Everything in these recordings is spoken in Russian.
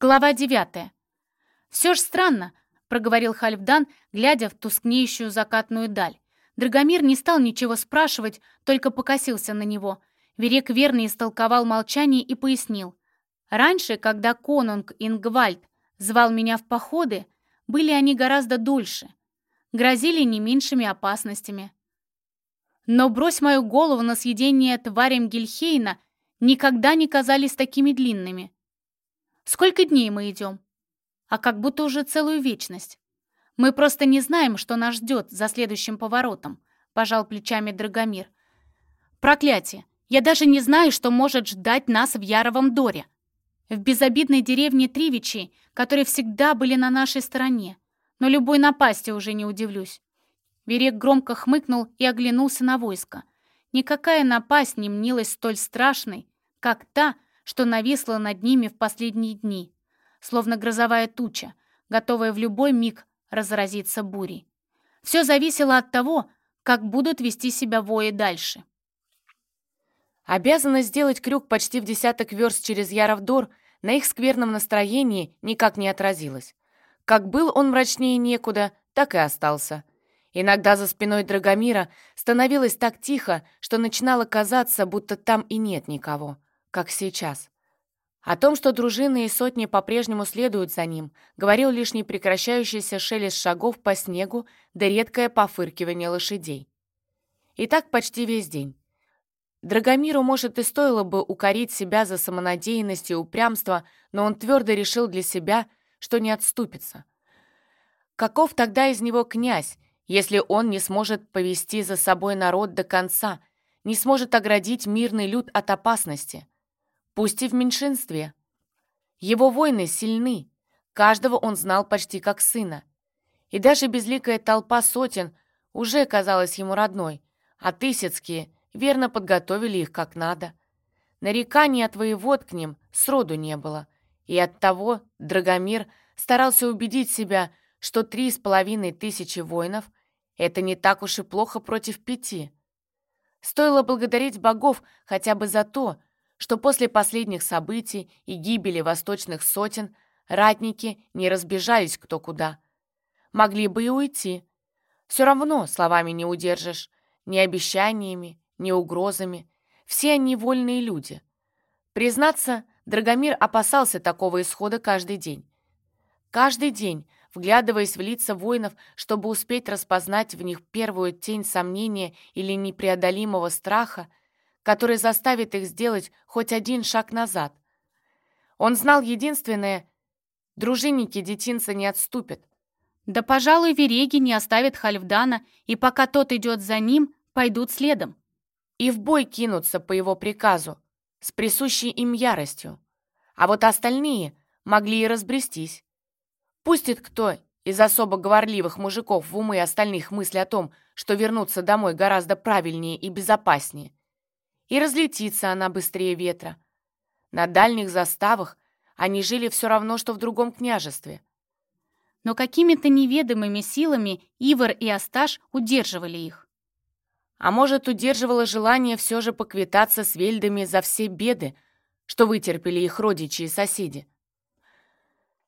Глава 9. «Все ж странно», — проговорил Хальфдан, глядя в тускнеющую закатную даль. Драгомир не стал ничего спрашивать, только покосился на него. Верек верно истолковал молчание и пояснил. «Раньше, когда конунг Ингвальд звал меня в походы, были они гораздо дольше, грозили не меньшими опасностями. Но брось мою голову на съедение тварям Гельхейна никогда не казались такими длинными. Сколько дней мы идем? А как будто уже целую вечность. Мы просто не знаем, что нас ждет за следующим поворотом, пожал плечами Драгомир. Проклятие! Я даже не знаю, что может ждать нас в Яровом Доре. В безобидной деревне Тривичи, которые всегда были на нашей стороне. Но любой напасти уже не удивлюсь. Верек громко хмыкнул и оглянулся на войско. Никакая напасть не мнилась столь страшной, как та, что нависла над ними в последние дни, словно грозовая туча, готовая в любой миг разразиться бурей. Все зависело от того, как будут вести себя вои дальше. Обязанность сделать крюк почти в десяток верст через Яровдор на их скверном настроении никак не отразилась. Как был он мрачнее некуда, так и остался. Иногда за спиной Драгомира становилось так тихо, что начинало казаться, будто там и нет никого как сейчас. О том, что дружины и сотни по-прежнему следуют за ним, говорил лишь непрекращающийся шелест шагов по снегу да редкое пофыркивание лошадей. И так почти весь день. Драгомиру, может, и стоило бы укорить себя за самонадеянность и упрямство, но он твердо решил для себя, что не отступится. Каков тогда из него князь, если он не сможет повести за собой народ до конца, не сможет оградить мирный люд от опасности? Пусть и в меньшинстве. Его войны сильны, каждого он знал почти как сына. И даже безликая толпа сотен уже казалась ему родной, а тысяцкие верно подготовили их как надо. Нареканий от воевод к ним сроду не было, и оттого Драгомир старался убедить себя, что три с половиной тысячи воинов — это не так уж и плохо против пяти. Стоило благодарить богов хотя бы за то, что после последних событий и гибели восточных сотен ратники не разбежались кто куда. Могли бы и уйти. Все равно словами не удержишь, ни обещаниями, ни угрозами. Все они вольные люди. Признаться, Драгомир опасался такого исхода каждый день. Каждый день, вглядываясь в лица воинов, чтобы успеть распознать в них первую тень сомнения или непреодолимого страха, который заставит их сделать хоть один шаг назад. Он знал единственное — дружинники детинца не отступят. Да, пожалуй, Вереги не оставят Хальфдана, и пока тот идет за ним, пойдут следом. И в бой кинутся по его приказу, с присущей им яростью. А вот остальные могли и разбрестись. Пустит кто из особо говорливых мужиков в умы остальных мысли о том, что вернуться домой гораздо правильнее и безопаснее — и разлетится она быстрее ветра. На дальних заставах они жили все равно, что в другом княжестве. Но какими-то неведомыми силами Ивар и Асташ удерживали их. А может, удерживало желание все же поквитаться с вельдами за все беды, что вытерпели их родичи и соседи.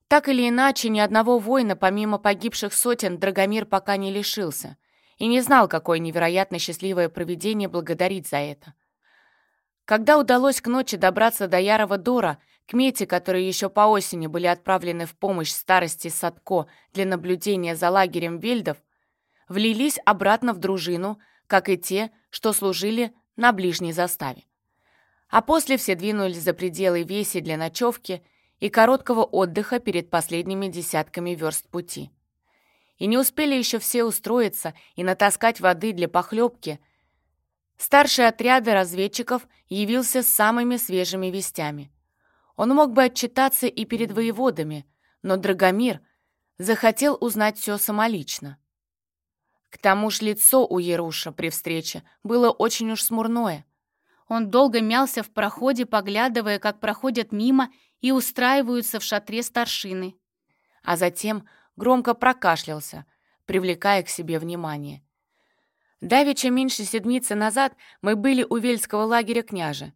Так или иначе, ни одного воина, помимо погибших сотен, Драгомир пока не лишился и не знал, какое невероятно счастливое провидение благодарить за это. Когда удалось к ночи добраться до Ярова Дора, к Мете, которые еще по осени были отправлены в помощь старости Садко для наблюдения за лагерем вельдов, влились обратно в дружину, как и те, что служили на ближней заставе. А после все двинулись за пределы веси для ночевки и короткого отдыха перед последними десятками верст пути. И не успели еще все устроиться и натаскать воды для похлебки – Старший отряда разведчиков явился с самыми свежими вестями. Он мог бы отчитаться и перед воеводами, но Драгомир захотел узнать все самолично. К тому же лицо у Яруша при встрече было очень уж смурное. Он долго мялся в проходе, поглядывая, как проходят мимо и устраиваются в шатре старшины. А затем громко прокашлялся, привлекая к себе внимание. Давеча меньше седмицы назад мы были у Вельского лагеря княжа.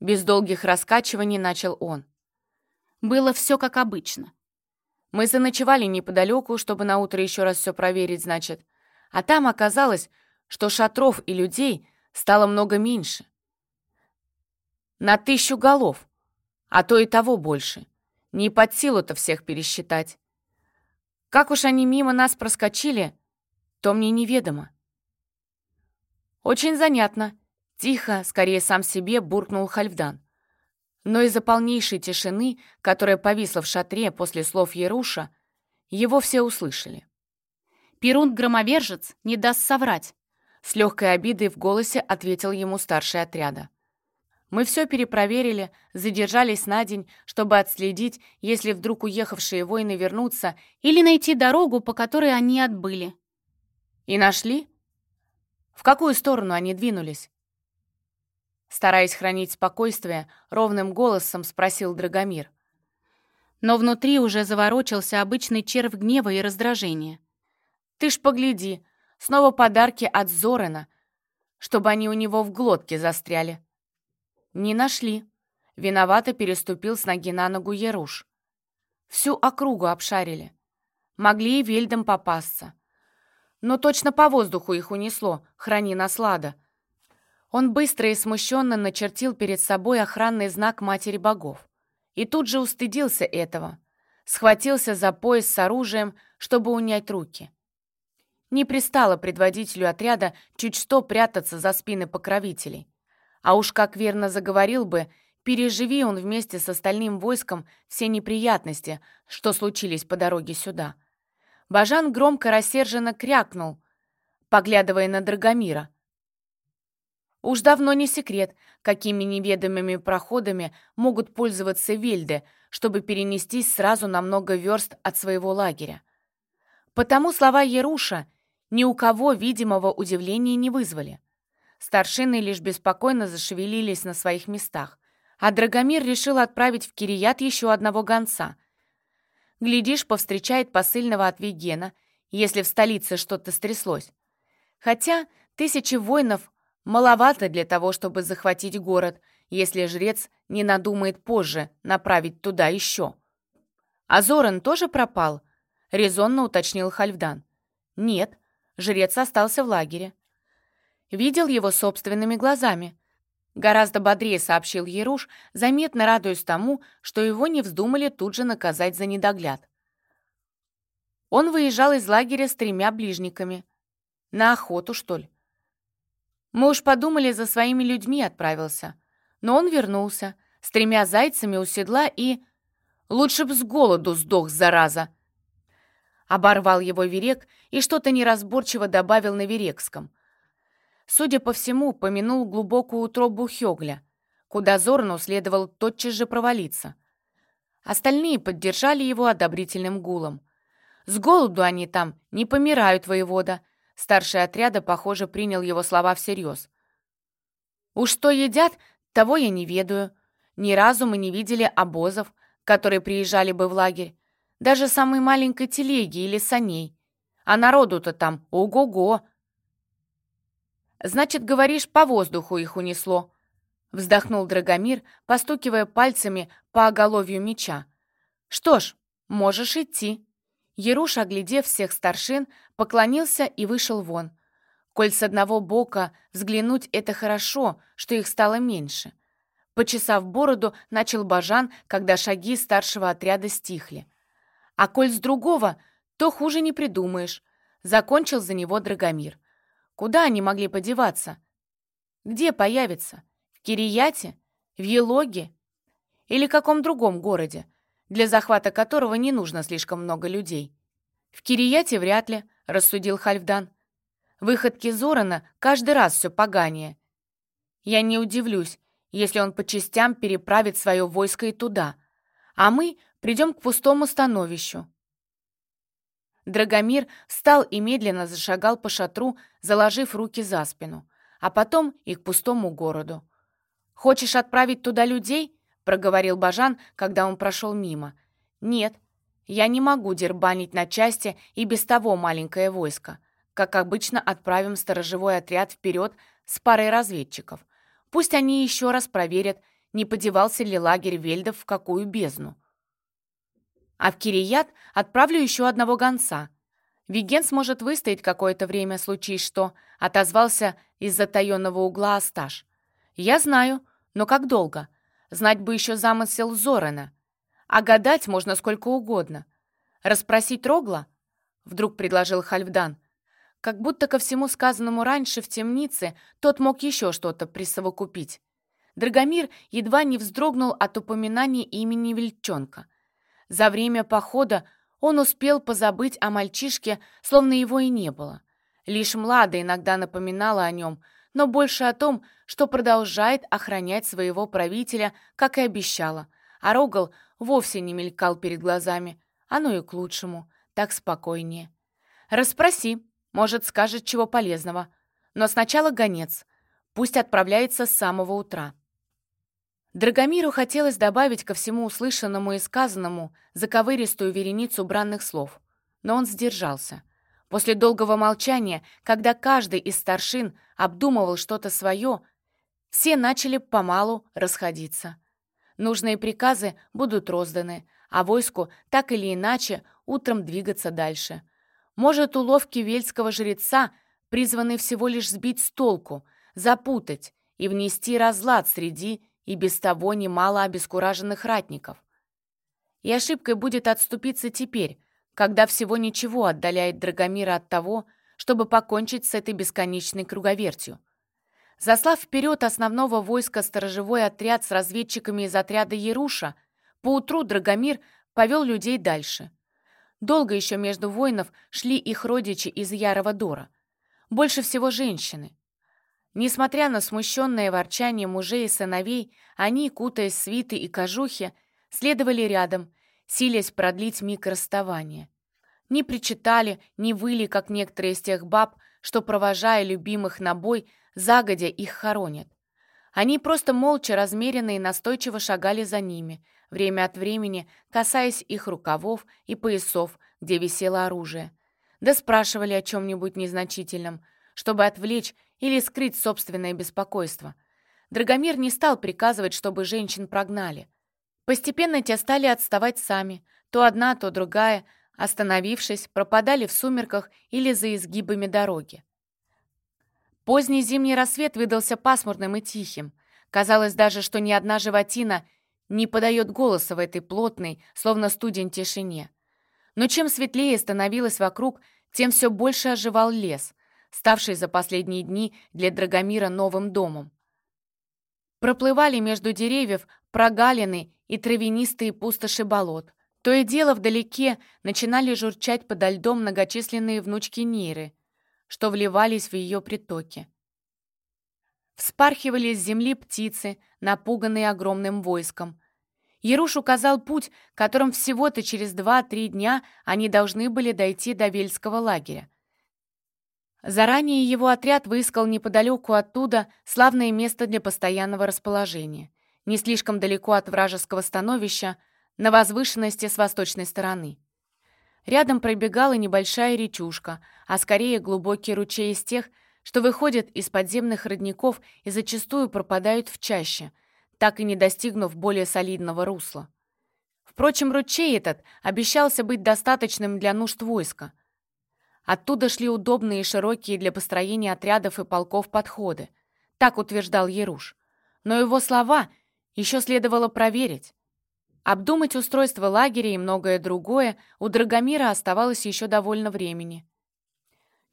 Без долгих раскачиваний начал он. Было все как обычно. Мы заночевали неподалеку, чтобы на утро еще раз все проверить, значит. А там оказалось, что шатров и людей стало много меньше. На тысячу голов, а то и того больше. Не под силу-то всех пересчитать. Как уж они мимо нас проскочили, то мне неведомо. Очень занятно. Тихо, скорее сам себе, буркнул Хальфдан. Но из-за полнейшей тишины, которая повисла в шатре после слов Еруша, его все услышали. «Перун-громовержец не даст соврать», — с легкой обидой в голосе ответил ему старший отряда. «Мы все перепроверили, задержались на день, чтобы отследить, если вдруг уехавшие воины вернутся, или найти дорогу, по которой они отбыли». «И нашли? В какую сторону они двинулись?» Стараясь хранить спокойствие, ровным голосом спросил Драгомир. Но внутри уже заворочился обычный червь гнева и раздражения. «Ты ж погляди, снова подарки от Зорена, чтобы они у него в глотке застряли». «Не нашли». Виновато переступил с ноги на ногу Еруш. Всю округу обшарили. Могли и вельдом попасться. Но точно по воздуху их унесло, храни наслада. Он быстро и смущенно начертил перед собой охранный знак Матери Богов. И тут же устыдился этого. Схватился за пояс с оружием, чтобы унять руки. Не пристало предводителю отряда чуть что прятаться за спины покровителей. А уж как верно заговорил бы, переживи он вместе с остальным войском все неприятности, что случились по дороге сюда. Бажан громко рассерженно крякнул, поглядывая на Драгомира — Уж давно не секрет, какими неведомыми проходами могут пользоваться вельды, чтобы перенестись сразу на много верст от своего лагеря. Потому слова Еруша ни у кого видимого удивления не вызвали. Старшины лишь беспокойно зашевелились на своих местах, а Драгомир решил отправить в Кирият еще одного гонца. Глядишь, повстречает посыльного от Вегена, если в столице что-то стряслось. Хотя тысячи воинов Маловато для того, чтобы захватить город, если жрец не надумает позже направить туда еще. «А Зоран тоже пропал?» — резонно уточнил Хальфдан. «Нет, жрец остался в лагере». Видел его собственными глазами. Гораздо бодрее сообщил Еруш, заметно радуясь тому, что его не вздумали тут же наказать за недогляд. Он выезжал из лагеря с тремя ближниками. На охоту, что ли? Мы уж подумали, за своими людьми отправился. Но он вернулся, с тремя зайцами у седла и... Лучше б с голоду сдох, зараза!» Оборвал его Верек и что-то неразборчиво добавил на Верекском. Судя по всему, помянул глубокую утробу Хёгля, куда Зорну следовало тотчас же провалиться. Остальные поддержали его одобрительным гулом. «С голоду они там не помирают, воевода», Старший отряда, похоже, принял его слова всерьез. «Уж что едят, того я не ведаю. Ни разу мы не видели обозов, которые приезжали бы в лагерь. Даже самой маленькой телеги или саней. А народу-то там ого-го!» «Значит, говоришь, по воздуху их унесло», — вздохнул Драгомир, постукивая пальцами по оголовью меча. «Что ж, можешь идти». Еруш, оглядев всех старшин, поклонился и вышел вон. Коль с одного бока взглянуть — это хорошо, что их стало меньше. Почесав бороду, начал Бажан, когда шаги старшего отряда стихли. А коль с другого, то хуже не придумаешь. Закончил за него Драгомир. Куда они могли подеваться? Где появиться? В Кирияте? В Елоге? Или каком другом городе, для захвата которого не нужно слишком много людей? В Кирияте вряд ли, — рассудил Хальфдан. «Выходки Зорана каждый раз все поганее. Я не удивлюсь, если он по частям переправит свое войско и туда, а мы придем к пустому становищу». Драгомир встал и медленно зашагал по шатру, заложив руки за спину, а потом и к пустому городу. «Хочешь отправить туда людей?» — проговорил Бажан, когда он прошел мимо. «Нет, я не могу дербанить на части и без того маленькое войско. Как обычно, отправим сторожевой отряд вперед с парой разведчиков. Пусть они еще раз проверят, не подевался ли лагерь вельдов в какую бездну. А в Кирият отправлю еще одного гонца. Виген сможет выстоять какое-то время, случись что, отозвался из затаенного угла Асташ. Я знаю, но как долго? Знать бы еще замысел Зорена. А гадать можно сколько угодно. Расспросить Рогла? Вдруг предложил Хальфдан. Как будто ко всему сказанному раньше в темнице тот мог еще что-то присовокупить. Драгомир едва не вздрогнул от упоминания имени Вельчонка. За время похода он успел позабыть о мальчишке, словно его и не было. Лишь Млада иногда напоминала о нем, но больше о том, что продолжает охранять своего правителя, как и обещала. А Рогал вовсе не мелькал перед глазами. Оно и к лучшему, так спокойнее. «Расспроси, может, скажет чего полезного. Но сначала гонец. Пусть отправляется с самого утра». Драгомиру хотелось добавить ко всему услышанному и сказанному заковыристую вереницу бранных слов, но он сдержался. После долгого молчания, когда каждый из старшин обдумывал что-то свое, все начали помалу расходиться. Нужные приказы будут розданы, а войску так или иначе утром двигаться дальше. Может, уловки вельского жреца призваны всего лишь сбить с толку, запутать и внести разлад среди и без того немало обескураженных ратников. И ошибкой будет отступиться теперь, когда всего ничего отдаляет Драгомира от того, чтобы покончить с этой бесконечной круговертью. Заслав вперед основного войска сторожевой отряд с разведчиками из отряда Яруша, поутру Драгомир повел людей дальше. Долго еще между воинов шли их родичи из Ярого Дора. Больше всего женщины. Несмотря на смущенное ворчание мужей и сыновей, они, кутаясь свиты и кожухи, следовали рядом, силясь продлить миг расставания. Не причитали, не выли, как некоторые из тех баб, что, провожая любимых на бой, загодя их хоронят. Они просто молча, размеренно и настойчиво шагали за ними, время от времени касаясь их рукавов и поясов, где висело оружие. Да спрашивали о чем-нибудь незначительном, чтобы отвлечь или скрыть собственное беспокойство. Драгомир не стал приказывать, чтобы женщин прогнали. Постепенно те стали отставать сами, то одна, то другая, остановившись, пропадали в сумерках или за изгибами дороги. Поздний зимний рассвет выдался пасмурным и тихим. Казалось даже, что ни одна животина не подает голоса в этой плотной, словно студень тишине. Но чем светлее становилось вокруг, тем все больше оживал лес, ставший за последние дни для Драгомира новым домом. Проплывали между деревьев прогалины и травянистые пустоши болот. То и дело вдалеке начинали журчать подо льдом многочисленные внучки Ниры, что вливались в ее притоки. Вспархивали с земли птицы, напуганные огромным войском. Яруш указал путь, которым всего-то через два-три дня они должны были дойти до Вельского лагеря. Заранее его отряд выискал неподалеку оттуда славное место для постоянного расположения, не слишком далеко от вражеского становища, на возвышенности с восточной стороны. Рядом пробегала небольшая речушка, а скорее глубокий ручей из тех, что выходят из подземных родников и зачастую пропадают в чаще, так и не достигнув более солидного русла. Впрочем, ручей этот обещался быть достаточным для нужд войска — Оттуда шли удобные и широкие для построения отрядов и полков подходы. Так утверждал Еруш. Но его слова еще следовало проверить. Обдумать устройство лагеря и многое другое у Драгомира оставалось еще довольно времени.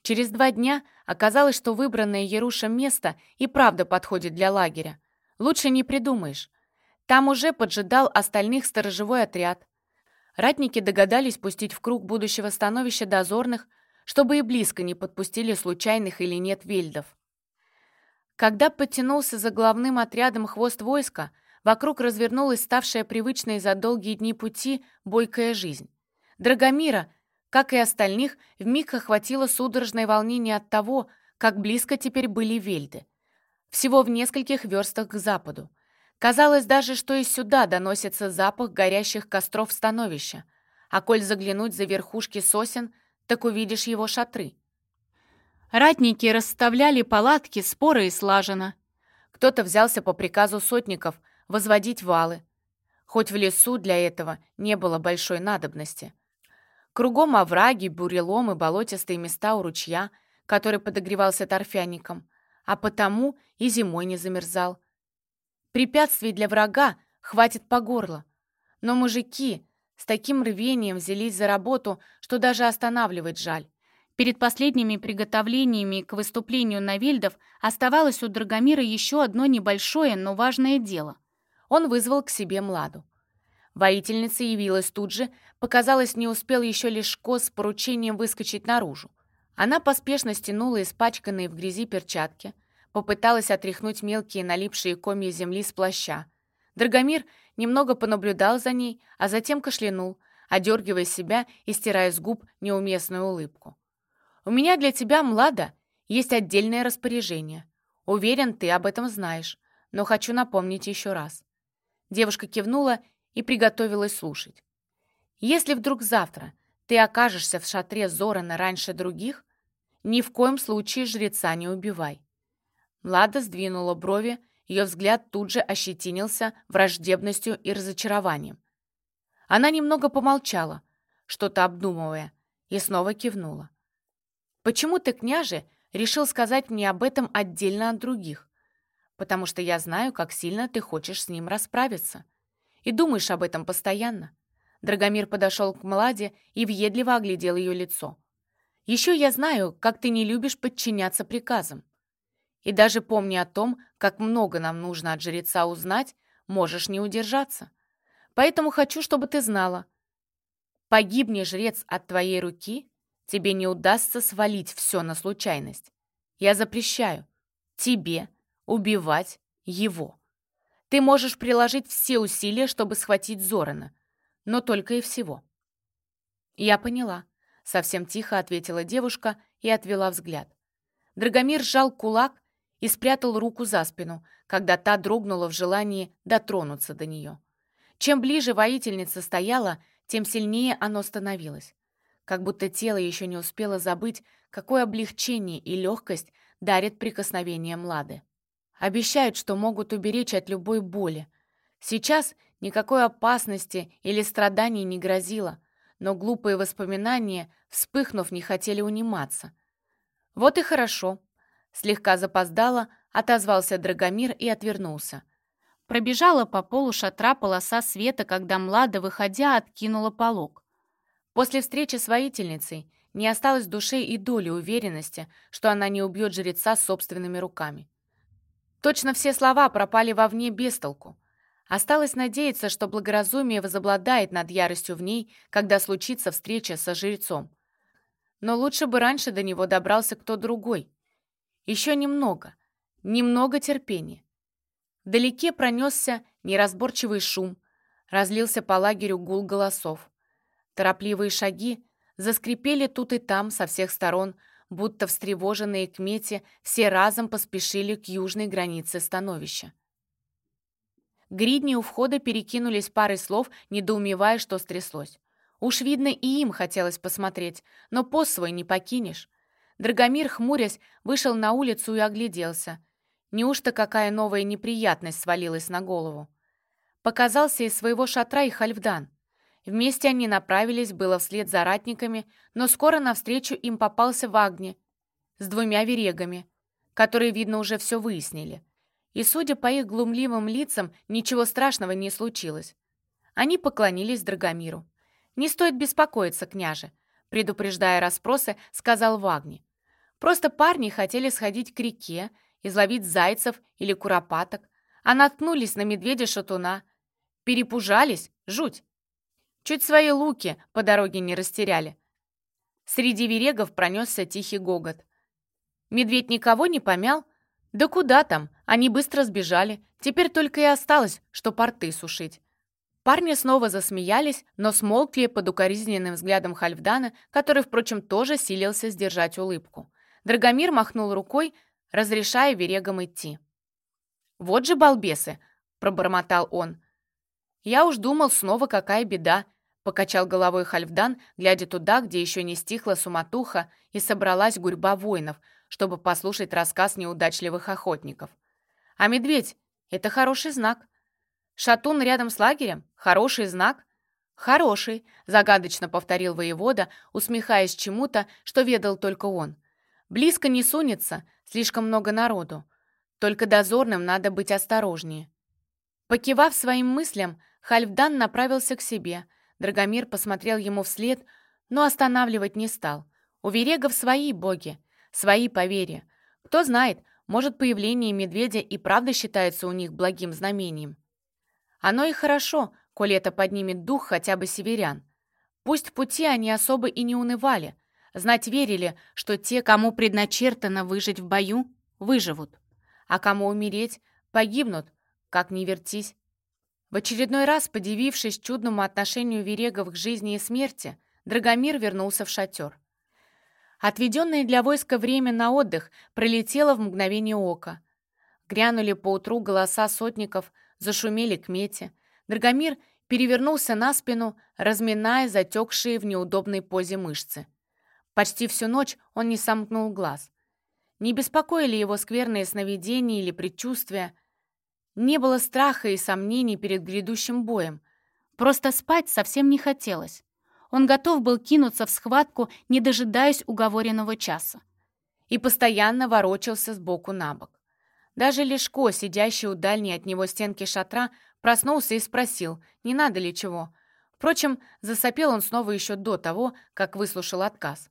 Через два дня оказалось, что выбранное Ярушем место и правда подходит для лагеря. Лучше не придумаешь. Там уже поджидал остальных сторожевой отряд. Ратники догадались пустить в круг будущего становища дозорных, чтобы и близко не подпустили случайных или нет вельдов. Когда подтянулся за главным отрядом хвост войска, вокруг развернулась ставшая привычной за долгие дни пути бойкая жизнь. Драгомира, как и остальных, вмиг охватило судорожное волнение от того, как близко теперь были вельды. Всего в нескольких верстах к западу. Казалось даже, что и сюда доносится запах горящих костров становища, а коль заглянуть за верхушки сосен — так увидишь его шатры. Ратники расставляли палатки споры и слаженно. Кто-то взялся по приказу сотников возводить валы. хоть в лесу для этого не было большой надобности. Кругом овраги, буреломы, болотистые места у ручья, который подогревался торфяником, а потому и зимой не замерзал. Препятствий для врага хватит по горло. Но мужики с таким рвением взялись за работу, что даже останавливать жаль. Перед последними приготовлениями к выступлению на Вельдов оставалось у Драгомира еще одно небольшое, но важное дело. Он вызвал к себе Младу. Воительница явилась тут же, показалось, не успел еще лишь Кос с поручением выскочить наружу. Она поспешно стянула испачканные в грязи перчатки, попыталась отряхнуть мелкие налипшие комья земли с плаща. Драгомир немного понаблюдал за ней, а затем кашлянул, одергивая себя и стирая с губ неуместную улыбку. «У меня для тебя, Млада, есть отдельное распоряжение. Уверен, ты об этом знаешь, но хочу напомнить еще раз». Девушка кивнула и приготовилась слушать. «Если вдруг завтра ты окажешься в шатре Зорана раньше других, ни в коем случае жреца не убивай». Млада сдвинула брови, ее взгляд тут же ощетинился враждебностью и разочарованием. Она немного помолчала, что-то обдумывая, и снова кивнула. «Почему ты, княже, решил сказать мне об этом отдельно от других? Потому что я знаю, как сильно ты хочешь с ним расправиться. И думаешь об этом постоянно». Драгомир подошел к Младе и въедливо оглядел ее лицо. «Еще я знаю, как ты не любишь подчиняться приказам. И даже помни о том, как много нам нужно от жреца узнать, можешь не удержаться. Поэтому хочу, чтобы ты знала. Погибни жрец от твоей руки, тебе не удастся свалить все на случайность. Я запрещаю тебе убивать его. Ты можешь приложить все усилия, чтобы схватить Зорана, но только и всего». «Я поняла», — совсем тихо ответила девушка и отвела взгляд. Драгомир сжал кулак и спрятал руку за спину, когда та дрогнула в желании дотронуться до нее. Чем ближе воительница стояла, тем сильнее оно становилось. Как будто тело еще не успело забыть, какое облегчение и легкость дарит прикосновение Млады. Обещают, что могут уберечь от любой боли. Сейчас никакой опасности или страданий не грозило, но глупые воспоминания, вспыхнув, не хотели униматься. Вот и хорошо. Слегка запоздало, отозвался Драгомир и отвернулся. Пробежала по полу шатра полоса света, когда Млада, выходя, откинула полог. После встречи с воительницей не осталось душе и доли уверенности, что она не убьет жреца собственными руками. Точно все слова пропали вовне без толку. Осталось надеяться, что благоразумие возобладает над яростью в ней, когда случится встреча со жрецом. Но лучше бы раньше до него добрался кто другой. Еще немного, немного терпения. Вдалеке пронесся неразборчивый шум, разлился по лагерю гул голосов. Торопливые шаги заскрипели тут и там со всех сторон, будто встревоженные к мете, все разом поспешили к южной границе становища. Гридни у входа перекинулись парой слов, недоумевая, что стряслось. Уж видно, и им хотелось посмотреть, но пост свой не покинешь. Драгомир, хмурясь, вышел на улицу и огляделся. Неужто какая новая неприятность свалилась на голову? Показался из своего шатра и Хальфдан. Вместе они направились было вслед за ратниками, но скоро навстречу им попался Вагни с двумя верегами, которые, видно, уже все выяснили. И, судя по их глумливым лицам, ничего страшного не случилось. Они поклонились Драгомиру. «Не стоит беспокоиться, княже», предупреждая расспросы, сказал Вагни. «Просто парни хотели сходить к реке, изловить зайцев или куропаток, а наткнулись на медведя-шатуна. Перепужались, жуть. Чуть свои луки по дороге не растеряли. Среди верегов пронесся тихий гогот. Медведь никого не помял? Да куда там, они быстро сбежали. Теперь только и осталось, что порты сушить. Парни снова засмеялись, но смолкли под укоризненным взглядом Хальфдана, который, впрочем, тоже силился сдержать улыбку. Драгомир махнул рукой, разрешая верегам идти. «Вот же балбесы!» — пробормотал он. «Я уж думал, снова какая беда», — покачал головой Хальфдан, глядя туда, где еще не стихла суматуха и собралась гурьба воинов, чтобы послушать рассказ неудачливых охотников. «А медведь — это хороший знак. «Шатун рядом с лагерем? Хороший знак?» «Хороший», — загадочно повторил воевода, усмехаясь чему-то, что ведал только он. «Близко не сунется, слишком много народу. Только дозорным надо быть осторожнее». Покивав своим мыслям, Хальфдан направился к себе. Драгомир посмотрел ему вслед, но останавливать не стал. У Верегов свои боги, свои поверья. Кто знает, может, появление медведя и правда считается у них благим знамением. Оно и хорошо, коли это поднимет дух хотя бы северян. Пусть в пути они особо и не унывали, знать верили, что те, кому предначертано выжить в бою, выживут, а кому умереть, погибнут, как ни вертись. В очередной раз, подивившись чудному отношению Верегов к жизни и смерти, Драгомир вернулся в шатер. Отведенное для войска время на отдых пролетело в мгновение ока. Грянули поутру голоса сотников, зашумели к мете. Драгомир перевернулся на спину, разминая затекшие в неудобной позе мышцы. Почти всю ночь он не сомкнул глаз. Не беспокоили его скверные сновидения или предчувствия. Не было страха и сомнений перед грядущим боем. Просто спать совсем не хотелось. Он готов был кинуться в схватку, не дожидаясь уговоренного часа. И постоянно ворочался с боку на бок. Даже Лешко, сидящий у дальней от него стенки шатра, проснулся и спросил, не надо ли чего. Впрочем, засопел он снова еще до того, как выслушал отказ.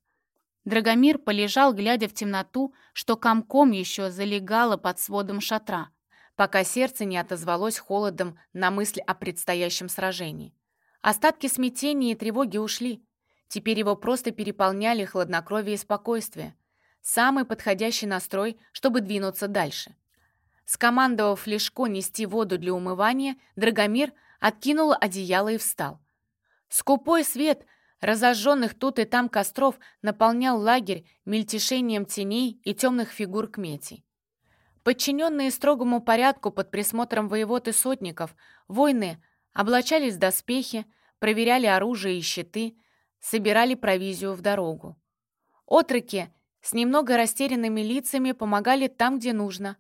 Драгомир полежал, глядя в темноту, что комком еще залегало под сводом шатра, пока сердце не отозвалось холодом на мысль о предстоящем сражении. Остатки смятения и тревоги ушли. Теперь его просто переполняли хладнокровие и спокойствие. Самый подходящий настрой, чтобы двинуться дальше. Скомандовав Лешко нести воду для умывания, Драгомир откинул одеяло и встал. Скупой свет разожженных тут и там костров наполнял лагерь мельтешением теней и темных фигур кметей. Подчиненные строгому порядку под присмотром воевод и сотников, воины облачались в доспехи, проверяли оружие и щиты, собирали провизию в дорогу. Отроки с немного растерянными лицами помогали там, где нужно.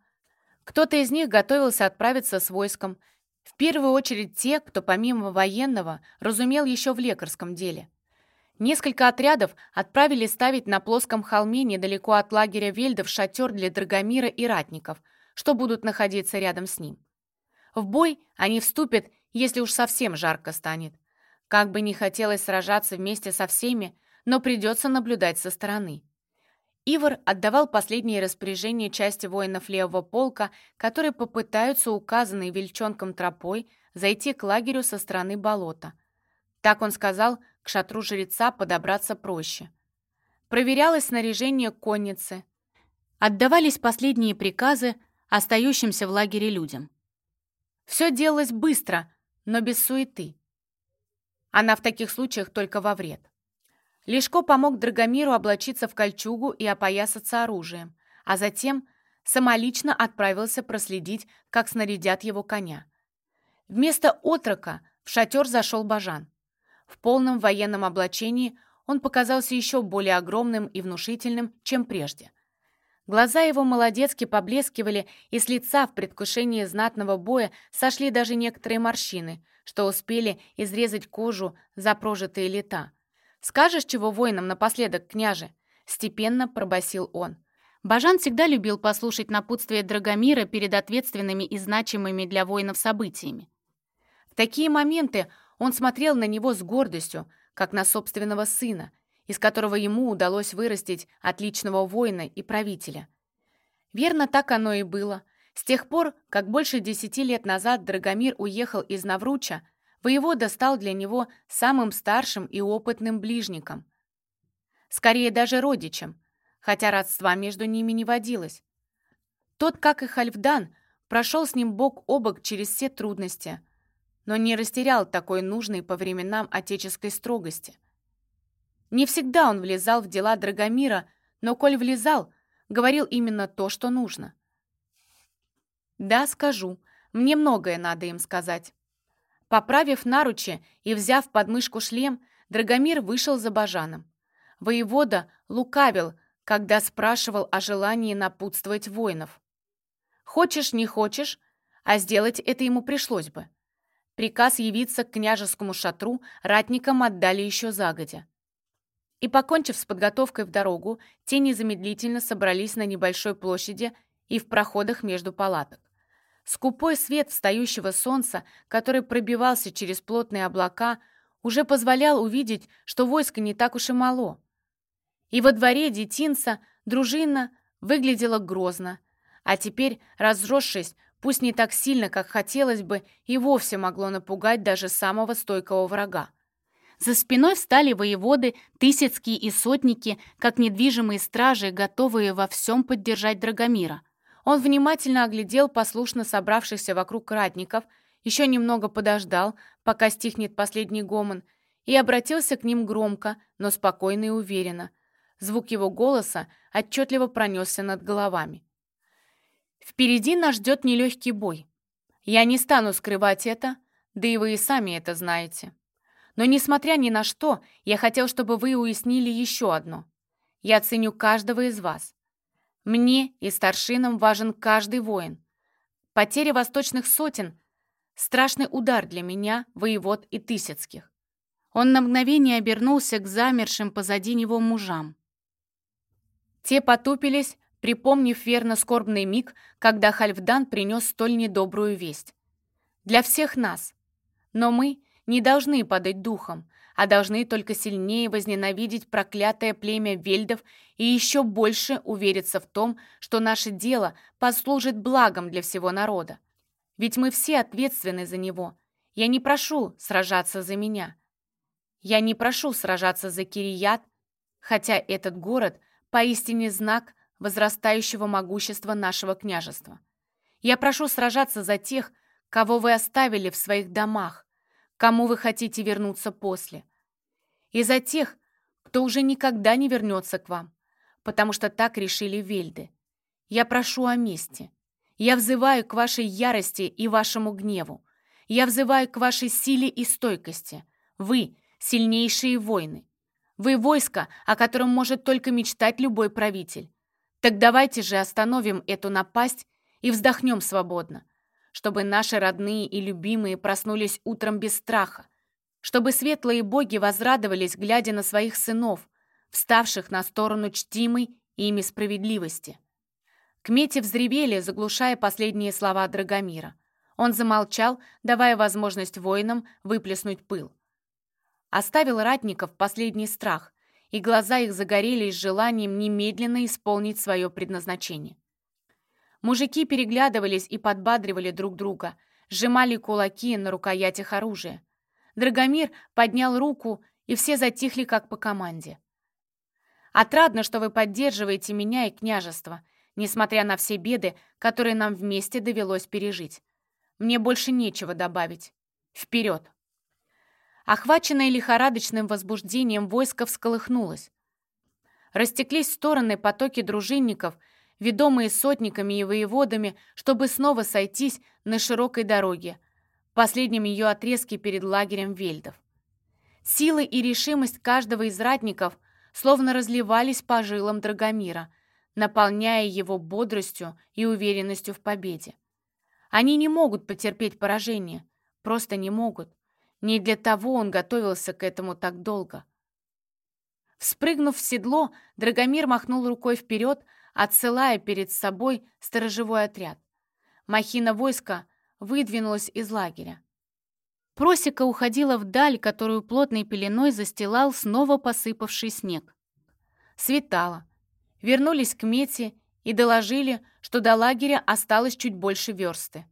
Кто-то из них готовился отправиться с войском, в первую очередь те, кто помимо военного разумел еще в лекарском деле. Несколько отрядов отправили ставить на плоском холме недалеко от лагеря Вельдов шатер для Драгомира и ратников, что будут находиться рядом с ним. В бой они вступят если уж совсем жарко станет. Как бы не хотелось сражаться вместе со всеми, но придется наблюдать со стороны. Ивар отдавал последние распоряжения части воинов левого полка, которые попытаются указанной Вельчонком тропой зайти к лагерю со стороны болота. Так он сказал, к шатру жреца подобраться проще. Проверялось снаряжение конницы. Отдавались последние приказы остающимся в лагере людям. Все делалось быстро, но без суеты. Она в таких случаях только во вред. Лешко помог Драгомиру облачиться в кольчугу и опоясаться оружием, а затем самолично отправился проследить, как снарядят его коня. Вместо отрока в шатер зашел Бажан. В полном военном облачении он показался еще более огромным и внушительным, чем прежде. Глаза его молодецки поблескивали, и с лица в предвкушении знатного боя сошли даже некоторые морщины, что успели изрезать кожу за прожитые лета. «Скажешь, чего воинам напоследок, княже?» — степенно пробасил он. Бажан всегда любил послушать напутствие Драгомира перед ответственными и значимыми для воинов событиями. В такие моменты он смотрел на него с гордостью, как на собственного сына, из которого ему удалось вырастить отличного воина и правителя. Верно, так оно и было. С тех пор, как больше десяти лет назад Драгомир уехал из Навруча, воевода стал для него самым старшим и опытным ближником. Скорее даже родичем, хотя родства между ними не водилось. Тот, как и Хальфдан, прошел с ним бок о бок через все трудности, но не растерял такой нужной по временам отеческой строгости – не всегда он влезал в дела Драгомира, но коль влезал, говорил именно то, что нужно. «Да, скажу. Мне многое надо им сказать». Поправив наручи и взяв подмышку шлем, Драгомир вышел за Бажаном. Воевода лукавил, когда спрашивал о желании напутствовать воинов. «Хочешь, не хочешь, а сделать это ему пришлось бы. Приказ явиться к княжескому шатру ратникам отдали еще загодя. И, покончив с подготовкой в дорогу, те незамедлительно собрались на небольшой площади и в проходах между палаток. Скупой свет встающего солнца, который пробивался через плотные облака, уже позволял увидеть, что войско не так уж и мало. И во дворе детинца дружина выглядела грозно, а теперь, разросшись, пусть не так сильно, как хотелось бы, и вовсе могло напугать даже самого стойкого врага. За спиной встали воеводы, тысяцкие и сотники, как недвижимые стражи, готовые во всем поддержать Драгомира. Он внимательно оглядел послушно собравшихся вокруг ратников, еще немного подождал, пока стихнет последний гомон, и обратился к ним громко, но спокойно и уверенно. Звук его голоса отчетливо пронесся над головами. «Впереди нас ждет нелегкий бой. Я не стану скрывать это, да и вы и сами это знаете. Но, несмотря ни на что, я хотел, чтобы вы уяснили еще одно. Я ценю каждого из вас. Мне и старшинам важен каждый воин. Потеря восточных сотен — страшный удар для меня, воевод и тысяцких. Он на мгновение обернулся к замершим позади него мужам. Те потупились, припомнив верно скорбный миг, когда Хальфдан принес столь недобрую весть. Для всех нас. Но мы не должны падать духом, а должны только сильнее возненавидеть проклятое племя вельдов и еще больше увериться в том, что наше дело послужит благом для всего народа. Ведь мы все ответственны за него. Я не прошу сражаться за меня. Я не прошу сражаться за Кирият, хотя этот город поистине знак возрастающего могущества нашего княжества. Я прошу сражаться за тех, кого вы оставили в своих домах, кому вы хотите вернуться после. И за тех, кто уже никогда не вернется к вам, потому что так решили вельды. Я прошу о мести. Я взываю к вашей ярости и вашему гневу. Я взываю к вашей силе и стойкости. Вы — сильнейшие воины. Вы — войско, о котором может только мечтать любой правитель. Так давайте же остановим эту напасть и вздохнем свободно чтобы наши родные и любимые проснулись утром без страха, чтобы светлые боги возрадовались, глядя на своих сынов, вставших на сторону чтимой ими справедливости. Кмети взревели, заглушая последние слова Драгомира. Он замолчал, давая возможность воинам выплеснуть пыл. Оставил ратников последний страх, и глаза их загорелись желанием немедленно исполнить свое предназначение. Мужики переглядывались и подбадривали друг друга, сжимали кулаки на рукоятях оружия. Драгомир поднял руку, и все затихли, как по команде. «Отрадно, что вы поддерживаете меня и княжество, несмотря на все беды, которые нам вместе довелось пережить. Мне больше нечего добавить. Вперед!» Охваченное лихорадочным возбуждением войско всколыхнулось. Растеклись в стороны потоки дружинников — ведомые сотниками и воеводами, чтобы снова сойтись на широкой дороге, последнем ее отрезке перед лагерем вельдов. Силы и решимость каждого из ратников словно разливались по жилам Драгомира, наполняя его бодростью и уверенностью в победе. Они не могут потерпеть поражение, просто не могут. Не для того он готовился к этому так долго. Вспрыгнув в седло, Драгомир махнул рукой вперед, отсылая перед собой сторожевой отряд. Махина войска выдвинулась из лагеря. Просека уходила вдаль, которую плотной пеленой застилал снова посыпавший снег. Светало. Вернулись к Мете и доложили, что до лагеря осталось чуть больше версты.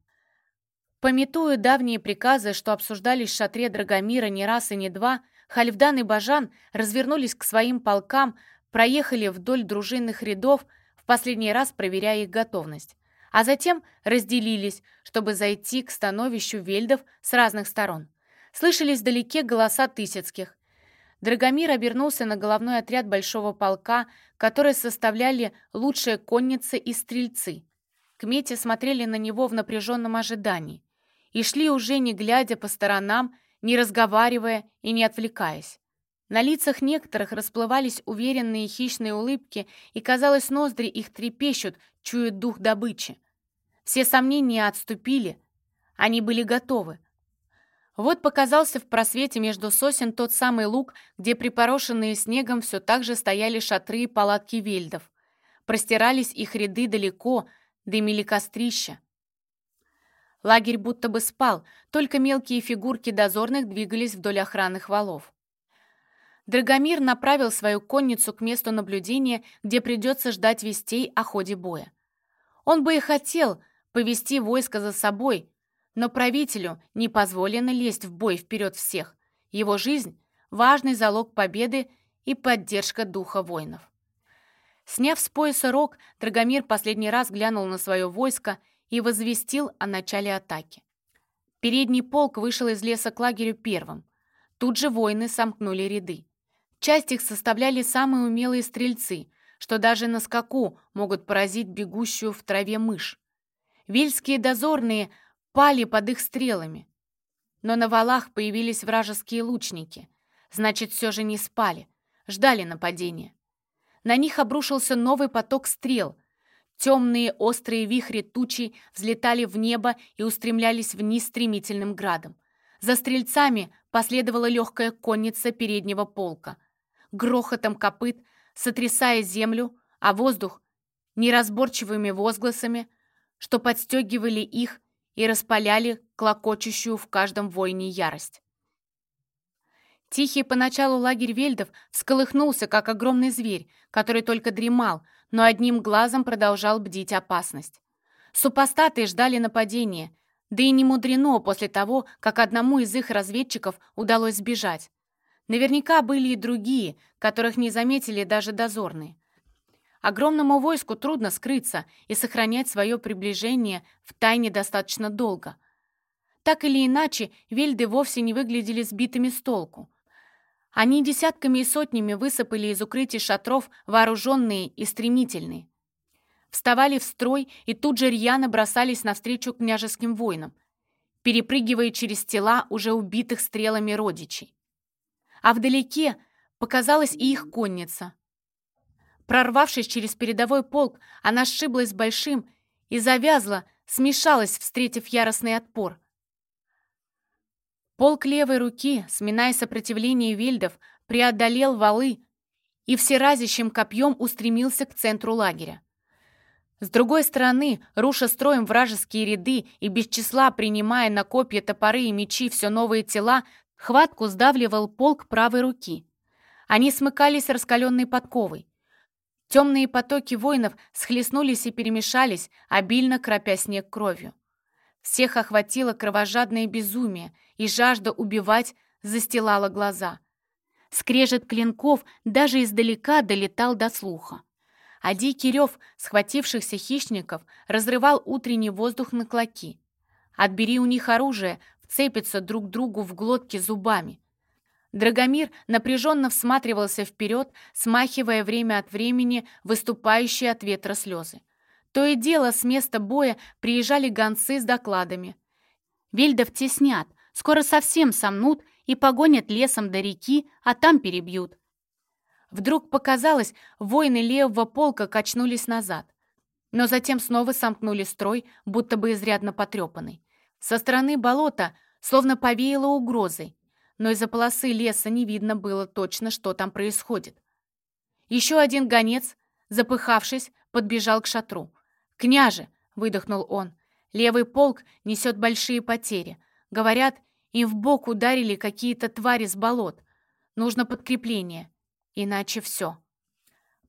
Пометуя давние приказы, что обсуждались в шатре Драгомира не раз и не два, Хальфдан и Бажан развернулись к своим полкам, проехали вдоль дружинных рядов, последний раз проверяя их готовность, а затем разделились, чтобы зайти к становищу вельдов с разных сторон. Слышались вдалеке голоса Тысяцких. Драгомир обернулся на головной отряд большого полка, который составляли лучшие конницы и стрельцы. Кмети смотрели на него в напряженном ожидании и шли уже не глядя по сторонам, не разговаривая и не отвлекаясь. На лицах некоторых расплывались уверенные хищные улыбки, и, казалось, ноздри их трепещут, чуют дух добычи. Все сомнения отступили, они были готовы. Вот показался в просвете между сосен тот самый луг, где припорошенные снегом все так же стояли шатры и палатки вельдов. Простирались их ряды далеко, дымили кострища. Лагерь будто бы спал, только мелкие фигурки дозорных двигались вдоль охранных валов. Драгомир направил свою конницу к месту наблюдения, где придется ждать вестей о ходе боя. Он бы и хотел повести войско за собой, но правителю не позволено лезть в бой вперед всех. Его жизнь – важный залог победы и поддержка духа воинов. Сняв с пояса рог, Драгомир последний раз глянул на свое войско и возвестил о начале атаки. Передний полк вышел из леса к лагерю первым. Тут же воины сомкнули ряды. Часть их составляли самые умелые стрельцы, что даже на скаку могут поразить бегущую в траве мышь. Вельские дозорные – пали под их стрелами. Но на валах появились вражеские лучники. Значит, все же не спали, ждали нападения. На них обрушился новый поток стрел. Темные острые вихри тучи взлетали в небо и устремлялись вниз стремительным градом. За стрельцами последовала легкая конница переднего полка. Грохотом копыт, сотрясая землю, а воздух неразборчивыми возгласами, что подстегивали их и распаляли клокочущую в каждом воине ярость. Тихий поначалу лагерь вельдов всколыхнулся, как огромный зверь, который только дремал, но одним глазом продолжал бдить опасность. Супостаты ждали нападения, да и не мудрено после того, как одному из их разведчиков удалось сбежать. Наверняка были и другие, которых не заметили даже дозорные. Огромному войску трудно скрыться и сохранять свое приближение в тайне достаточно долго. Так или иначе, вельды вовсе не выглядели сбитыми с толку. Они десятками и сотнями высыпали из укрытий шатров, вооруженные и стремительные. Вставали в строй и тут же рьяно бросались навстречу княжеским воинам, перепрыгивая через тела уже убитых стрелами родичей. А вдалеке показалась и их конница — Прорвавшись через передовой полк, она сшиблась большим и завязла, смешалась, встретив яростный отпор. Полк левой руки, сминая сопротивление вельдов, преодолел валы и всеразящим копьем устремился к центру лагеря. С другой стороны, руша строем вражеские ряды и без числа принимая на копья, топоры и мечи все новые тела, хватку сдавливал полк правой руки. Они смыкались раскаленной подковой. Темные потоки воинов схлестнулись и перемешались, обильно кропя снег кровью. Всех охватило кровожадное безумие, и жажда убивать застилала глаза. Скрежет клинков даже издалека долетал до слуха. А дикий рев схватившихся хищников разрывал утренний воздух на клоки. Отбери у них оружие, вцепятся друг другу в глотки зубами. Драгомир напряженно всматривался вперед, смахивая время от времени выступающие от ветра слезы. То и дело с места боя приезжали гонцы с докладами. Вельдов теснят, скоро совсем сомнут и погонят лесом до реки, а там перебьют. Вдруг показалось, воины левого полка качнулись назад, но затем снова сомкнули строй, будто бы изрядно потрепанный. Со стороны болота словно повеяло угрозой но из-за полосы леса не видно было точно, что там происходит. Еще один гонец, запыхавшись, подбежал к шатру. «Княже!» — выдохнул он. «Левый полк несет большие потери. Говорят, им в бок ударили какие-то твари с болот. Нужно подкрепление, иначе все».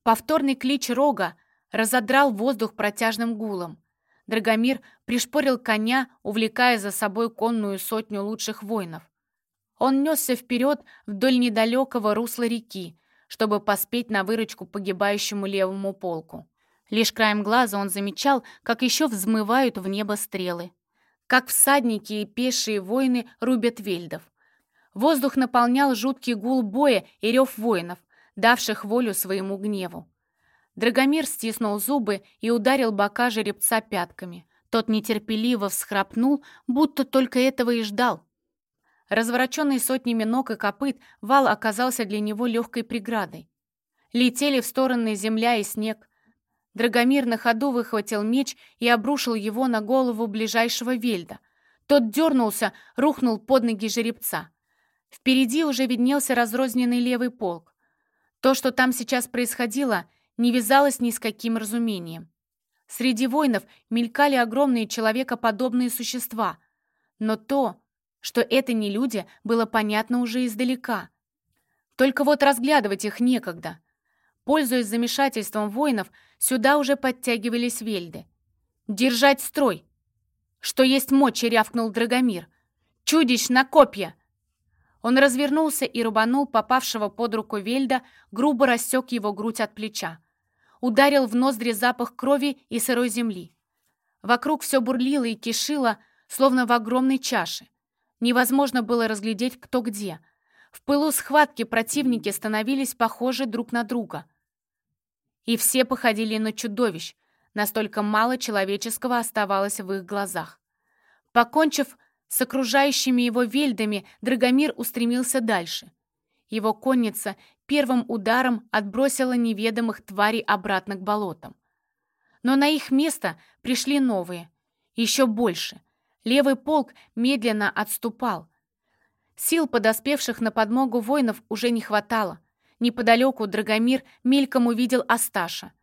Повторный клич рога разодрал воздух протяжным гулом. Драгомир пришпорил коня, увлекая за собой конную сотню лучших воинов. Он несся вперед вдоль недалекого русла реки, чтобы поспеть на выручку погибающему левому полку. Лишь краем глаза он замечал, как еще взмывают в небо стрелы. Как всадники и пешие воины рубят вельдов. Воздух наполнял жуткий гул боя и рев воинов, давших волю своему гневу. Драгомир стиснул зубы и ударил бока жеребца пятками. Тот нетерпеливо всхрапнул, будто только этого и ждал. Развороченный сотнями ног и копыт, вал оказался для него легкой преградой. Летели в стороны земля и снег. Драгомир на ходу выхватил меч и обрушил его на голову ближайшего вельда. Тот дернулся, рухнул под ноги жеребца. Впереди уже виднелся разрозненный левый полк. То, что там сейчас происходило, не вязалось ни с каким разумением. Среди воинов мелькали огромные человекоподобные существа, но то, что это не люди, было понятно уже издалека. Только вот разглядывать их некогда. Пользуясь замешательством воинов, сюда уже подтягивались вельды. «Держать строй!» «Что есть мочи!» — рявкнул Драгомир. «Чудищ на копья!» Он развернулся и рубанул попавшего под руку Вельда, грубо рассек его грудь от плеча. Ударил в ноздри запах крови и сырой земли. Вокруг все бурлило и кишило, словно в огромной чаше. Невозможно было разглядеть, кто где. В пылу схватки противники становились похожи друг на друга. И все походили на чудовищ, настолько мало человеческого оставалось в их глазах. Покончив с окружающими его вельдами Драгомир устремился дальше. Его конница первым ударом отбросила неведомых тварей обратно к болотам. Но на их место пришли новые, еще больше. Левый полк медленно отступал. Сил подоспевших на подмогу воинов уже не хватало. Неподалеку Драгомир мельком увидел Асташа.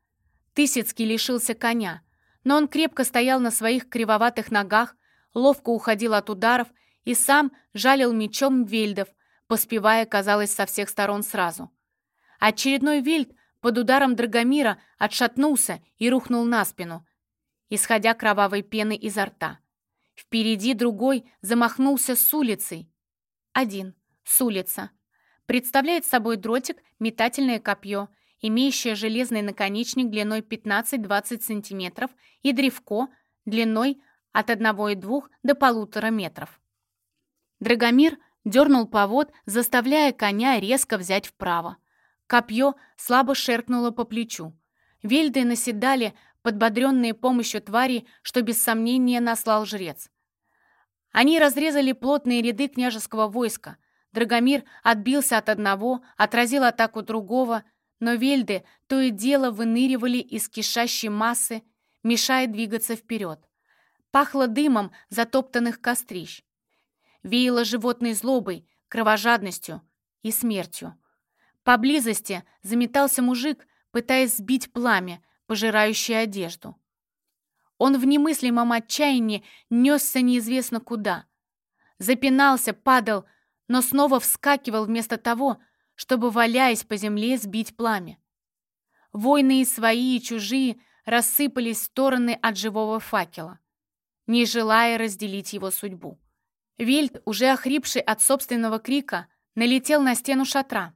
Тысяцкий лишился коня, но он крепко стоял на своих кривоватых ногах, ловко уходил от ударов и сам жалил мечом вельдов, поспевая, казалось, со всех сторон сразу. Очередной вельд под ударом Драгомира отшатнулся и рухнул на спину, исходя кровавой пены изо рта. Впереди другой замахнулся с улицей. Один. С улица. Представляет собой дротик, метательное копье, имеющее железный наконечник длиной 15-20 см и древко длиной от 1,2 до полутора метров. Драгомир дернул повод, заставляя коня резко взять вправо. Копье слабо шеркнуло по плечу. Вельды наседали, подбодренные помощью твари, что без сомнения наслал жрец. Они разрезали плотные ряды княжеского войска. Драгомир отбился от одного, отразил атаку другого, но вельды то и дело выныривали из кишащей массы, мешая двигаться вперед. Пахло дымом затоптанных кострищ. Веяло животной злобой, кровожадностью и смертью. Поблизости заметался мужик, пытаясь сбить пламя, пожирающее одежду. Он в немыслимом отчаянии несся неизвестно куда. Запинался, падал, но снова вскакивал вместо того, чтобы, валяясь по земле, сбить пламя. Войны и свои, и чужие рассыпались в стороны от живого факела не желая разделить его судьбу. Вильд, уже охрипший от собственного крика, налетел на стену шатра.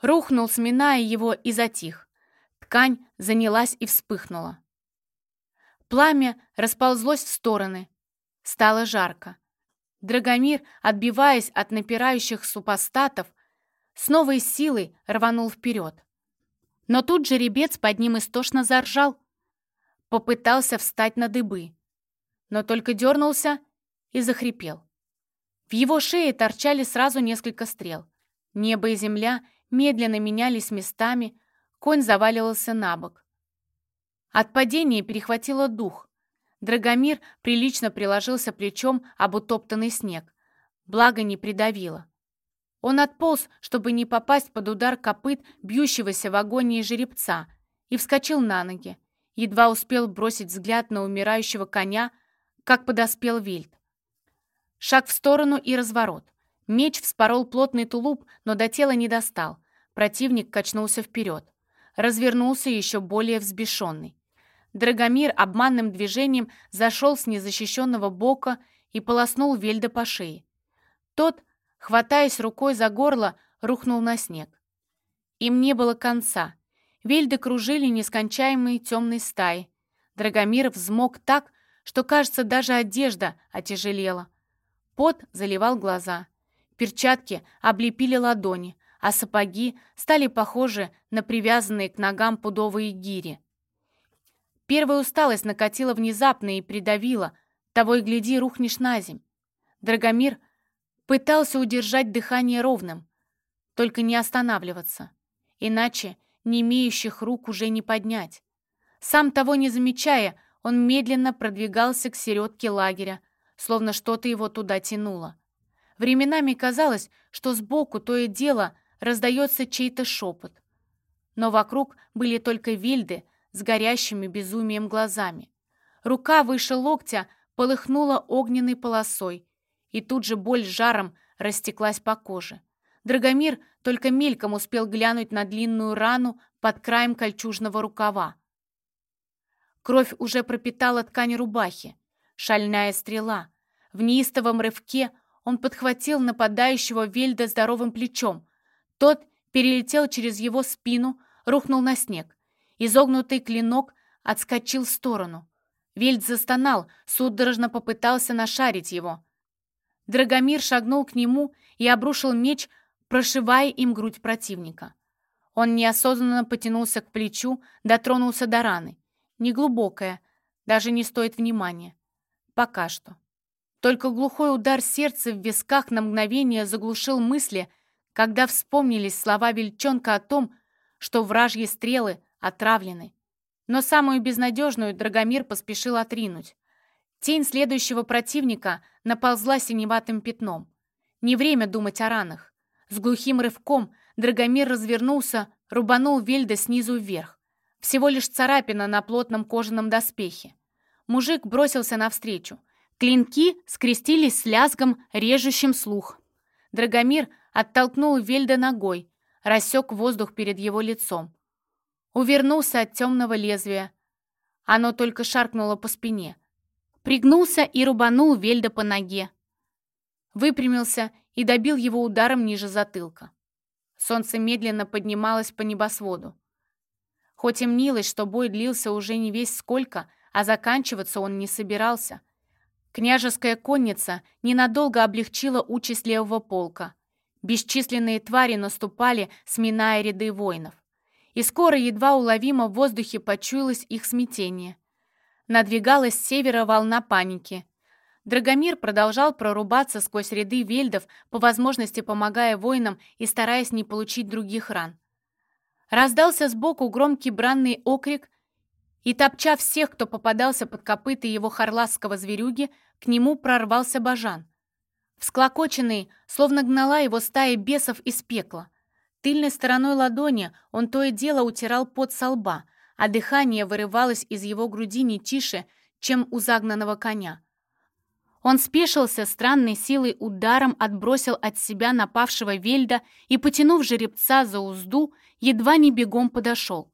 Рухнул, сминая его, и затих. Ткань занялась и вспыхнула. Пламя расползлось в стороны. Стало жарко. Драгомир, отбиваясь от напирающих супостатов, с новой силой рванул вперед. Но тут жеребец под ним истошно заржал. Попытался встать на дыбы но только дернулся и захрипел. В его шее торчали сразу несколько стрел. Небо и земля медленно менялись местами, конь заваливался на бок. От падения перехватило дух. Драгомир прилично приложился плечом об утоптанный снег, благо не придавило. Он отполз, чтобы не попасть под удар копыт бьющегося в агонии жеребца, и вскочил на ноги. Едва успел бросить взгляд на умирающего коня, как подоспел Вильд. Шаг в сторону и разворот. Меч вспорол плотный тулуп, но до тела не достал. Противник качнулся вперед. Развернулся еще более взбешенный. Драгомир обманным движением зашел с незащищенного бока и полоснул Вельда по шее. Тот, хватаясь рукой за горло, рухнул на снег. Им не было конца. Вельды кружили нескончаемые темной стаи. Драгомир взмок так, что, кажется, даже одежда отяжелела. Пот заливал глаза. Перчатки облепили ладони, а сапоги стали похожи на привязанные к ногам пудовые гири. Первая усталость накатила внезапно и придавила. Того и гляди, рухнешь на земь. Драгомир пытался удержать дыхание ровным, только не останавливаться. Иначе не имеющих рук уже не поднять. Сам того не замечая, он медленно продвигался к середке лагеря, словно что-то его туда тянуло. Временами казалось, что сбоку то и дело раздается чей-то шепот. Но вокруг были только вильды с горящими безумием глазами. Рука выше локтя полыхнула огненной полосой, и тут же боль жаром растеклась по коже. Драгомир только мельком успел глянуть на длинную рану под краем кольчужного рукава. Кровь уже пропитала ткань рубахи. Шальная стрела. В неистовом рывке он подхватил нападающего Вельда здоровым плечом. Тот перелетел через его спину, рухнул на снег. Изогнутый клинок отскочил в сторону. Вельд застонал, судорожно попытался нашарить его. Драгомир шагнул к нему и обрушил меч, прошивая им грудь противника. Он неосознанно потянулся к плечу, дотронулся до раны. Неглубокая, даже не стоит внимания. Пока что. Только глухой удар сердца в висках на мгновение заглушил мысли, когда вспомнились слова Вельчонка о том, что вражьи стрелы отравлены. Но самую безнадежную Драгомир поспешил отринуть. Тень следующего противника наползла синеватым пятном. Не время думать о ранах. С глухим рывком Драгомир развернулся, рубанул Вельда снизу вверх. Всего лишь царапина на плотном кожаном доспехе. Мужик бросился навстречу. Клинки скрестились с лязгом, режущим слух. Драгомир оттолкнул Вельда ногой, рассек воздух перед его лицом. Увернулся от темного лезвия. Оно только шаркнуло по спине. Пригнулся и рубанул Вельда по ноге. Выпрямился и добил его ударом ниже затылка. Солнце медленно поднималось по небосводу. Хоть и мнилось, что бой длился уже не весь сколько, а заканчиваться он не собирался. Княжеская конница ненадолго облегчила участь левого полка. Бесчисленные твари наступали, сминая ряды воинов. И скоро едва уловимо в воздухе почуялось их смятение. Надвигалась с севера волна паники. Драгомир продолжал прорубаться сквозь ряды вельдов, по возможности помогая воинам и стараясь не получить других ран. Раздался сбоку громкий бранный окрик, и, топча всех, кто попадался под копыта его харласского зверюги, к нему прорвался Бажан. Всклокоченный, словно гнала его стая бесов из пекла. Тыльной стороной ладони он то и дело утирал пот со лба, а дыхание вырывалось из его груди не тише, чем у загнанного коня. Он спешился странной силой ударом, отбросил от себя напавшего Вельда и, потянув жеребца за узду, едва не бегом подошел.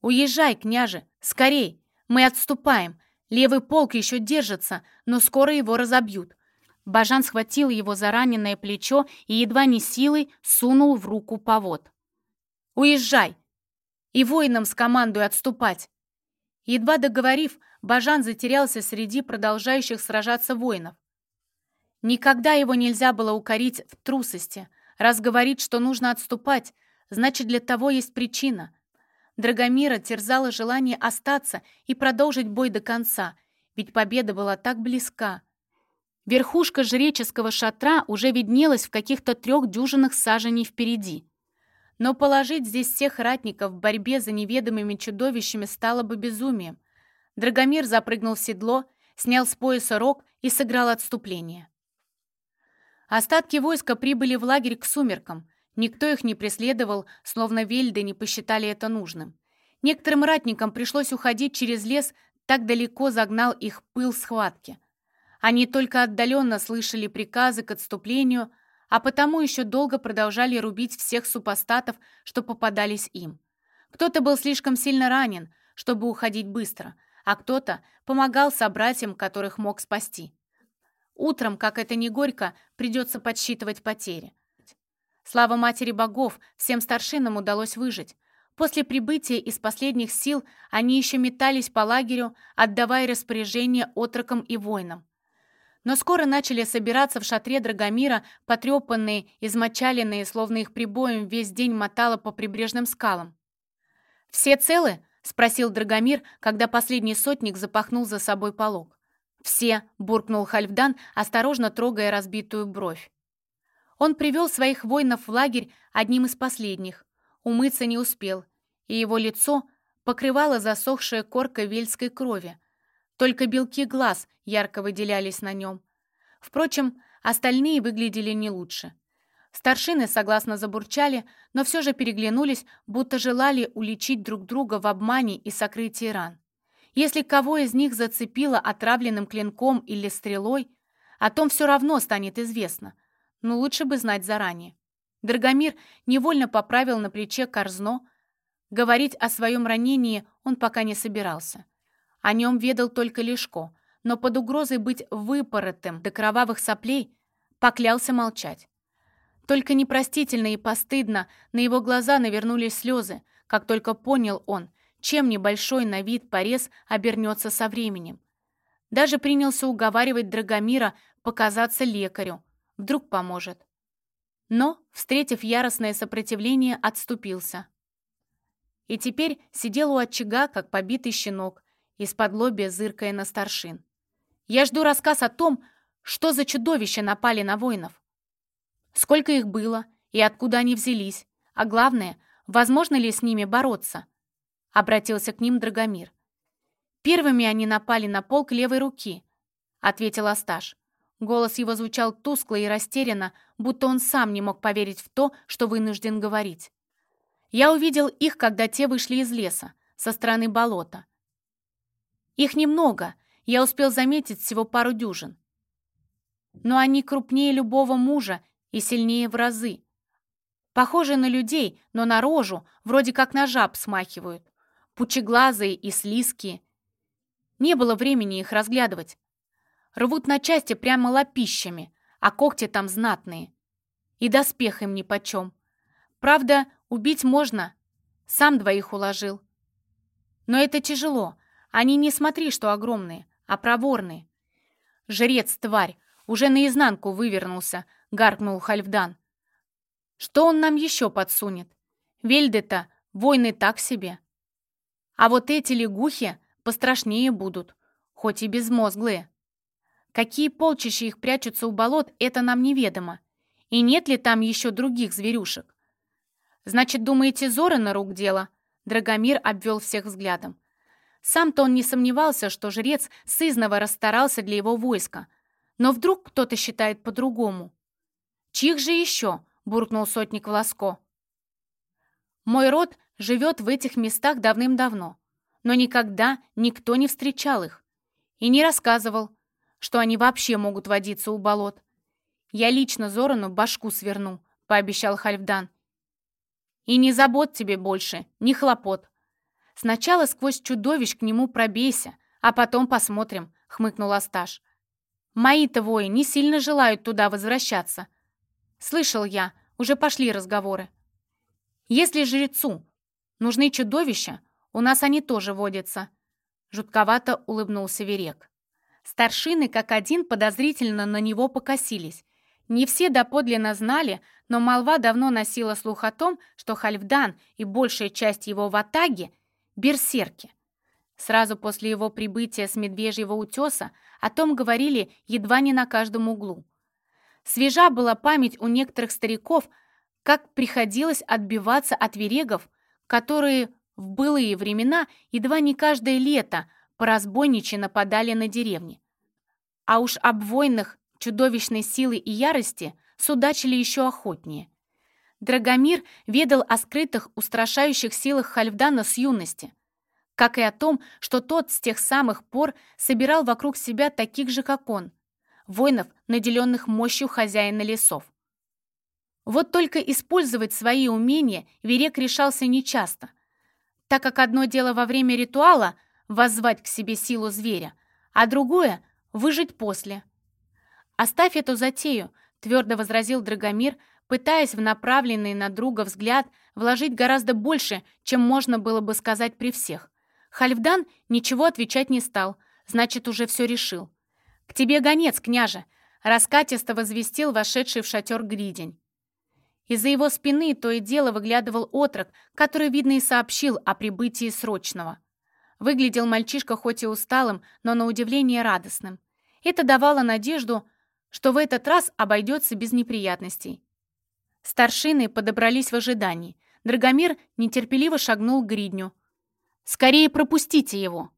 «Уезжай, княже! Скорей! Мы отступаем! Левый полк еще держится, но скоро его разобьют!» Бажан схватил его за раненое плечо и едва не силой сунул в руку повод. «Уезжай! И воинам скомандуй отступать!» Едва договорив, Бажан затерялся среди продолжающих сражаться воинов. Никогда его нельзя было укорить в трусости. Раз говорит, что нужно отступать, значит, для того есть причина. Драгомира терзало желание остаться и продолжить бой до конца, ведь победа была так близка. Верхушка жреческого шатра уже виднелась в каких-то трех дюжинах саженей впереди. Но положить здесь всех ратников в борьбе за неведомыми чудовищами стало бы безумием. Драгомир запрыгнул в седло, снял с пояса рог и сыграл отступление. Остатки войска прибыли в лагерь к сумеркам, Никто их не преследовал, словно вельды не посчитали это нужным. Некоторым ратникам пришлось уходить через лес, так далеко загнал их пыл схватки. Они только отдаленно слышали приказы к отступлению, а потому еще долго продолжали рубить всех супостатов, что попадались им. Кто-то был слишком сильно ранен, чтобы уходить быстро, а кто-то помогал собратьям, которых мог спасти. Утром, как это не горько, придется подсчитывать потери. Слава матери богов, всем старшинам удалось выжить. После прибытия из последних сил они еще метались по лагерю, отдавая распоряжение отрокам и воинам. Но скоро начали собираться в шатре Драгомира, потрепанные, измочаленные, словно их прибоем весь день мотало по прибрежным скалам. «Все целы?» — спросил Драгомир, когда последний сотник запахнул за собой полог. «Все», — буркнул Хальфдан, осторожно трогая разбитую бровь. Он привел своих воинов в лагерь одним из последних. Умыться не успел, и его лицо покрывало засохшая корка вельской крови. Только белки глаз ярко выделялись на нем. Впрочем, остальные выглядели не лучше. Старшины согласно забурчали, но все же переглянулись, будто желали уличить друг друга в обмане и сокрытии ран. Если кого из них зацепило отравленным клинком или стрелой, о том все равно станет известно, но лучше бы знать заранее. Драгомир невольно поправил на плече корзно. Говорить о своем ранении он пока не собирался. О нем ведал только Лешко, но под угрозой быть выпоротым до кровавых соплей поклялся молчать. Только непростительно и постыдно на его глаза навернулись слезы, как только понял он, чем небольшой на вид порез обернется со временем. Даже принялся уговаривать Драгомира показаться лекарю. Вдруг поможет. Но, встретив яростное сопротивление, отступился. И теперь сидел у очага, как побитый щенок, из-под лобья зыркая на старшин. «Я жду рассказ о том, что за чудовища напали на воинов. Сколько их было и откуда они взялись, а главное, возможно ли с ними бороться?» Обратился к ним Драгомир. «Первыми они напали на полк левой руки», — ответил Асташ. Голос его звучал тускло и растерянно, будто он сам не мог поверить в то, что вынужден говорить. Я увидел их, когда те вышли из леса, со стороны болота. Их немного, я успел заметить всего пару дюжин. Но они крупнее любого мужа и сильнее в разы. Похожи на людей, но на рожу вроде как на жаб смахивают. Пучеглазые и слизкие. Не было времени их разглядывать. Рвут на части прямо лопищами, а когти там знатные. И доспех им нипочем. Правда, убить можно. Сам двоих уложил. Но это тяжело. Они не смотри, что огромные, а проворные. Жрец, тварь, уже наизнанку вывернулся, гаркнул Хальфдан. Что он нам еще подсунет? Вельды-то войны так себе. А вот эти лягухи пострашнее будут, хоть и безмозглые. Какие полчища их прячутся у болот, это нам неведомо. И нет ли там еще других зверюшек? Значит, думаете, Зора на рук дело? Драгомир обвел всех взглядом. Сам-то он не сомневался, что жрец сызново расстарался для его войска. Но вдруг кто-то считает по-другому. «Чьих же еще?» — буркнул сотник Волоско. «Мой род живет в этих местах давным-давно, но никогда никто не встречал их и не рассказывал, что они вообще могут водиться у болот. Я лично Зорану башку сверну», — пообещал Хальфдан. «И не забот тебе больше, ни хлопот. Сначала сквозь чудовищ к нему пробейся, а потом посмотрим», — хмыкнул Асташ. «Мои-то вои не сильно желают туда возвращаться. Слышал я, уже пошли разговоры. Если жрецу нужны чудовища, у нас они тоже водятся», — жутковато улыбнулся Верек. Старшины как один подозрительно на него покосились. Не все доподлинно знали, но молва давно носила слух о том, что Хальфдан и большая часть его ватаги — берсерки. Сразу после его прибытия с Медвежьего утеса о том говорили едва не на каждом углу. Свежа была память у некоторых стариков, как приходилось отбиваться от верегов, которые в былые времена едва не каждое лето по разбойничьи нападали на деревни. А уж об войнах чудовищной силы и ярости судачили еще охотнее. Драгомир ведал о скрытых, устрашающих силах Хальфдана с юности, как и о том, что тот с тех самых пор собирал вокруг себя таких же, как он, воинов, наделенных мощью хозяина лесов. Вот только использовать свои умения Верек решался нечасто, так как одно дело во время ритуала воззвать к себе силу зверя, а другое — выжить после. «Оставь эту затею», — твердо возразил Драгомир, пытаясь в направленный на друга взгляд вложить гораздо больше, чем можно было бы сказать при всех. Хальфдан ничего отвечать не стал, значит, уже все решил. «К тебе гонец, княже!» — раскатисто возвестил вошедший в шатер Гридень. Из-за его спины то и дело выглядывал отрок, который, видно, и сообщил о прибытии срочного. Выглядел мальчишка хоть и усталым, но на удивление радостным. Это давало надежду, что в этот раз обойдется без неприятностей. Старшины подобрались в ожидании. Драгомир нетерпеливо шагнул к гридню. «Скорее пропустите его!»